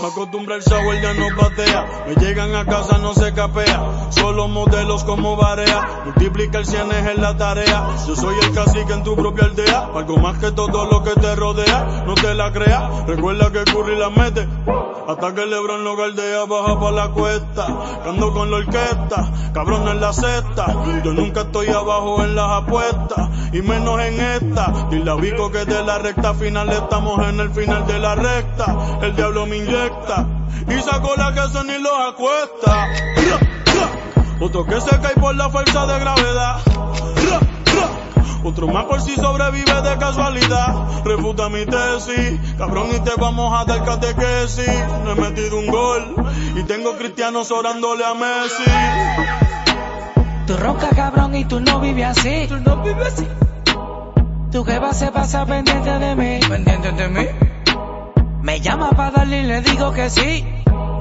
Me acostumbra el sabor, ya no patea. Me llegan a casa, no se capea. Solo modelos como Barea. Multiplica el cienes en la tarea. Yo soy el cacique en tu propia aldea. Algo más que todo lo que te rodea. No te la creas. Recuerda que Curry la mete. Hasta que Lebron lo galdea, baja pa' la cuesta. Ando con la orquesta, cabrón en la cesta. Yo nunca estoy abajo en las apuestas, y menos en esta. Y la vico que de la recta final estamos en el final de la recta. El diablo me inyecta, y saco la que son y los acuesta. Otro que se cae por la fuerza de gravedad. Otro más por si sobrevive de casualidad. Refuta mi tesis, cabrón, y te vamos a dar catequesis. No he metido un gol y tengo cristianos orándole a Messi. Tú ronca cabrón y tú no vives así. Tú no vives así. Tu jeva se pasa pendiente de mí. Pendiente de mí. Me llama para darle y le digo que sí.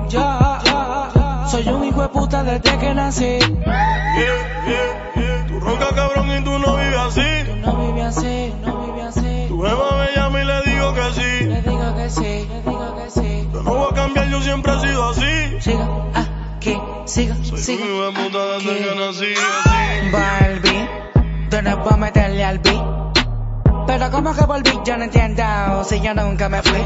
Ya, ya, ya. Soy un hijo de puta desde que nací. Yeah, yeah, yeah. Tú ronca cabrón y tú no vives así. Tú no vives así, no vives así. Tu jeva me llama y le digo que sí. Le digo que sí, le digo que sí. No voy a cambiar, yo siempre he sido así. Siga aquí, siga, Soy siga. un hijo de puta desde que nací así. Barbie, tú no puedes meterle al beat. Pero como que volví, yo no entiendo si yo nunca me fui.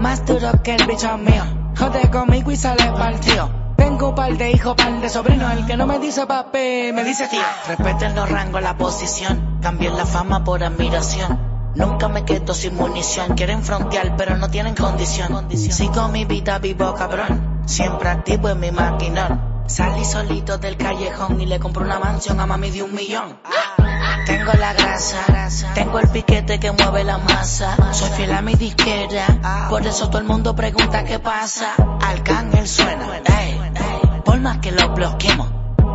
Más duro que el bicho mío. Jode conmigo y sale partido. Tengo un par de hijos, par de sobrinos. El que no me dice papi, me dice tío. Respeten los rangos, la posición. Cambien la fama por admiración. Nunca me quedo sin munición. Quieren frontear, pero no tienen condición. Sigo mi vida vivo, cabrón. Siempre activo en mi maquinón. Salí solito del callejón y le compré una mansión a mami de un millón. Tengo la grasa, tengo el piquete que mueve la masa. Soy fiel a mi disquera, por eso todo el mundo pregunta qué pasa. Arcángel suena, por más que lo bloqueemos.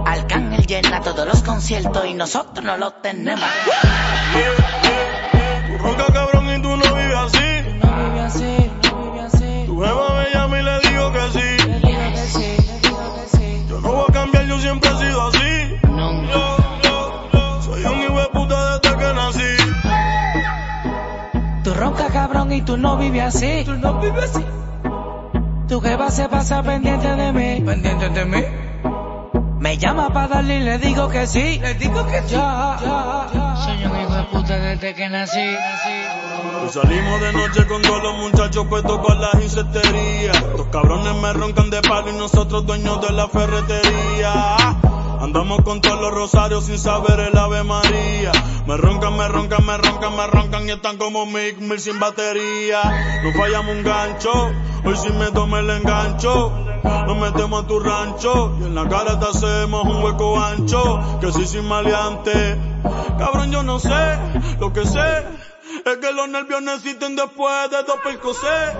Arcángel llena todos los conciertos y nosotros no los tenemos. Y tú no vives así. Tú no vives así. Tu jeva se pasa pendiente de mí. Pendiente de mí. Me llama para darle y le digo que sí. Le digo que sí. Ya, ya, ya. Soy un hijo de puta desde que nací. Pues salimos de noche con todos los muchachos puestos para las insecterías. Los cabrones me roncan de palo y nosotros dueños de la ferretería. Andamos con todos los rosarios sin saber el Ave María. Me roncan, me roncan, me roncan, me roncan y están como Mick Mill sin batería. No fallamos un gancho, hoy si me tomo el engancho. Nos metemos a tu rancho y en la cara te hacemos un hueco ancho. Que si sin maleante, cabrón yo no sé, lo que sé es que los nervios necesiten después de dos percocés.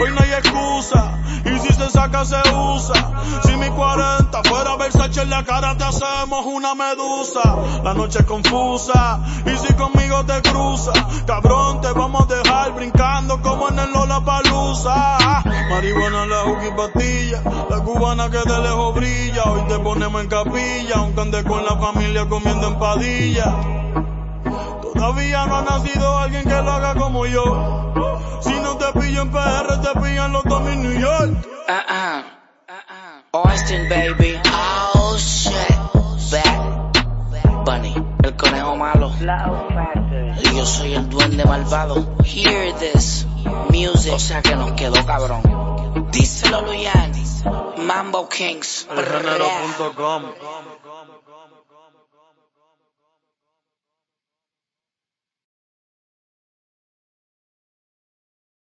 Hoy no hay excusa, se saca se usa. Si mi 40 fuera Versace en la cara te hacemos una medusa. La noche es confusa, y si conmigo te cruza, cabrón te vamos a dejar brincando como en el Lollapalooza. Marihuana, la juca pastilla, la cubana que de lejos brilla. Hoy te ponemos en capilla, aunque ande con la familia comiendo empadilla. Todavía no ha nacido alguien que lo haga como yo. Si no te pillo en PR, te pillan los dos en New York. Uh-uh. Austin, baby. Oh, shit. Back. Bunny, el conejo malo. Y yo soy el duende malvado. Hear this. Music. O sea que nos quedó cabrón. Díselo, Luyan. Mambo Kings. Elgenero.com